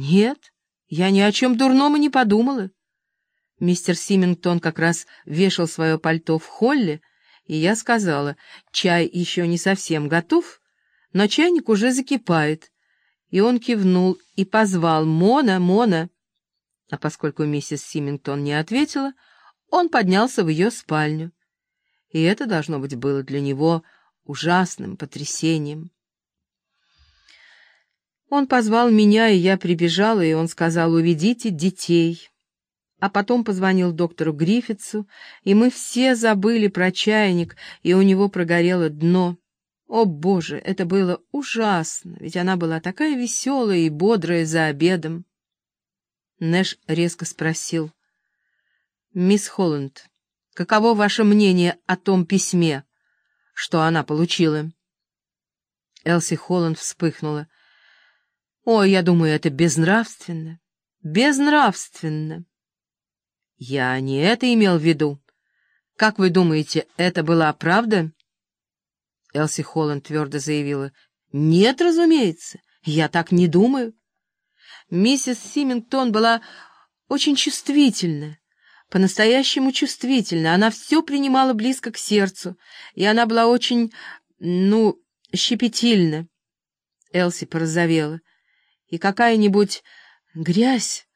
Нет, я ни о чем дурном и не подумала. Мистер Симингтон как раз вешал свое пальто в холле, и я сказала, чай еще не совсем готов, но чайник уже закипает. И он кивнул и позвал «Мона, Мона!» А поскольку миссис Симингтон не ответила, он поднялся в ее спальню. И это, должно быть, было для него ужасным потрясением. Он позвал меня, и я прибежала, и он сказал «Уведите детей». А потом позвонил доктору Гриффитсу, и мы все забыли про чайник, и у него прогорело дно. О, Боже, это было ужасно, ведь она была такая веселая и бодрая за обедом. Нэш резко спросил. «Мисс Холланд, каково ваше мнение о том письме, что она получила?» Элси Холланд вспыхнула. «Ой, я думаю, это безнравственно. Безнравственно!» «Я не это имел в виду. Как вы думаете, это была правда?» Элси Холланд твердо заявила. «Нет, разумеется, я так не думаю». Миссис Симингтон была очень чувствительна, по-настоящему чувствительна. Она все принимала близко к сердцу, и она была очень, ну, щепетильна. Элси порозовела, и какая-нибудь грязь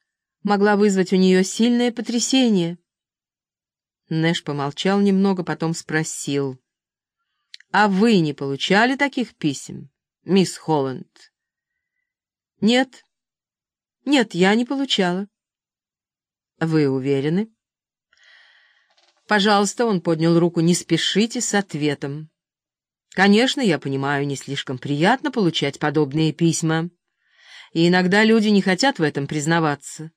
могла вызвать у нее сильное потрясение. Нэш помолчал немного, потом спросил. «А вы не получали таких писем, мисс Холланд?» «Нет», нет, я не получала. Вы уверены? Пожалуйста, он поднял руку, не спешите с ответом. Конечно, я понимаю, не слишком приятно получать подобные письма. И иногда люди не хотят в этом признаваться.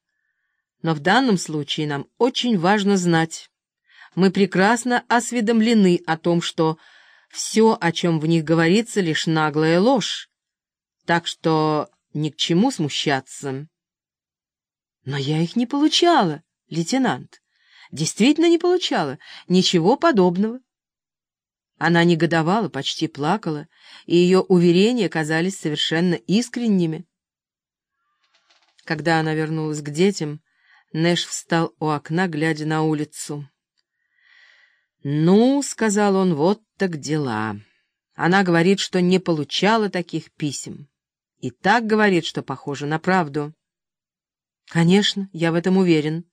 Но в данном случае нам очень важно знать. Мы прекрасно осведомлены о том, что все, о чем в них говорится, лишь наглая ложь. Так что ни к чему смущаться. Но я их не получала, лейтенант. Действительно не получала. Ничего подобного. Она негодовала, почти плакала, и ее уверения казались совершенно искренними. Когда она вернулась к детям, Нэш встал у окна, глядя на улицу. «Ну, — сказал он, — вот так дела. Она говорит, что не получала таких писем. И так говорит, что похоже на правду». «Конечно, я в этом уверен».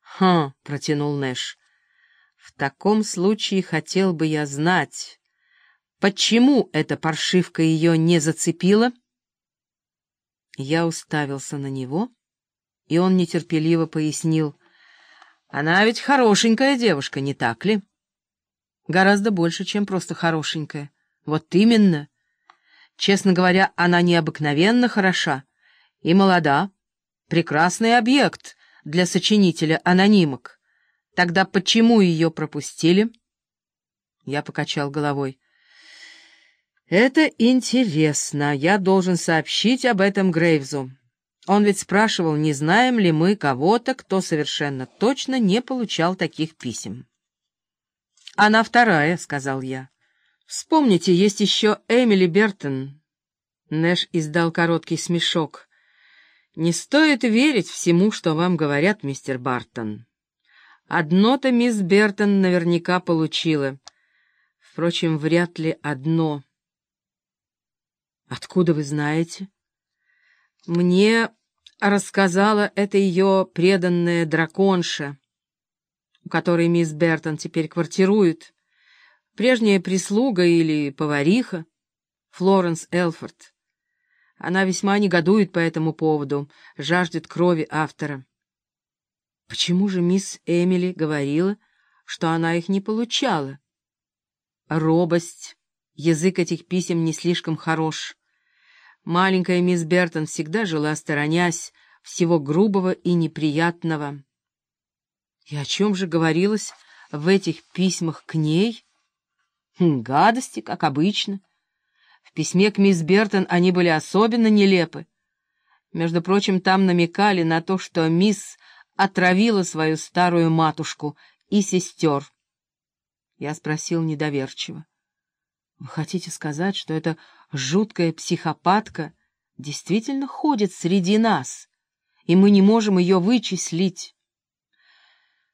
«Хм», — протянул Нэш, — «в таком случае хотел бы я знать, почему эта паршивка ее не зацепила?» Я уставился на него, и он нетерпеливо пояснил. «Она ведь хорошенькая девушка, не так ли?» «Гораздо больше, чем просто хорошенькая. Вот именно. Честно говоря, она необыкновенно хороша и молода» Прекрасный объект для сочинителя анонимок. Тогда почему ее пропустили? Я покачал головой. Это интересно. Я должен сообщить об этом Грейвзу. Он ведь спрашивал, не знаем ли мы кого-то, кто совершенно точно не получал таких писем. «Она вторая», — сказал я. «Вспомните, есть еще Эмили Бертон». Нэш издал короткий смешок. Не стоит верить всему, что вам говорят, мистер Бартон. Одно-то мисс Бертон наверняка получила. Впрочем, вряд ли одно. Откуда вы знаете? Мне рассказала это ее преданная драконша, у которой мисс Бертон теперь квартирует. Прежняя прислуга или повариха Флоренс Элфорд. Она весьма негодует по этому поводу, жаждет крови автора. Почему же мисс Эмили говорила, что она их не получала? Робость. Язык этих писем не слишком хорош. Маленькая мисс Бертон всегда жила сторонясь всего грубого и неприятного. И о чем же говорилось в этих письмах к ней? Хм, гадости, как обычно. В письме к мисс Бертон они были особенно нелепы. Между прочим, там намекали на то, что мисс отравила свою старую матушку и сестер. Я спросил недоверчиво. «Вы хотите сказать, что эта жуткая психопатка действительно ходит среди нас, и мы не можем ее вычислить.